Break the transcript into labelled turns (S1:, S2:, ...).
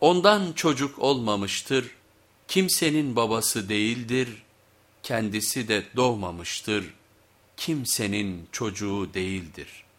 S1: Ondan çocuk olmamıştır, kimsenin babası değildir, kendisi de doğmamıştır, kimsenin çocuğu değildir.''